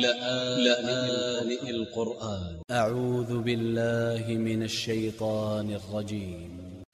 لآن القرآن. أ ع ل ل من ا ل ل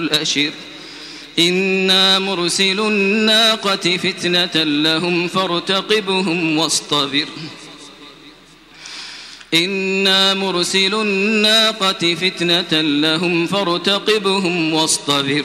الأشر إنا مرسل الناقة فتنة لهم فارتقبهم واصطبر. إنا مرسل الناقة فتنة لهم فارتقبهم واصطبر.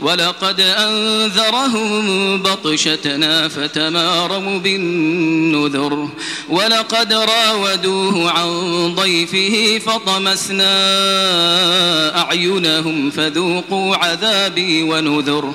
ولقد أنذرهم بطشتنا فتماروا بالنذر ولقد راودوه عن ضيفه فطمسنا أعينهم فذوقوا عذابي ونذر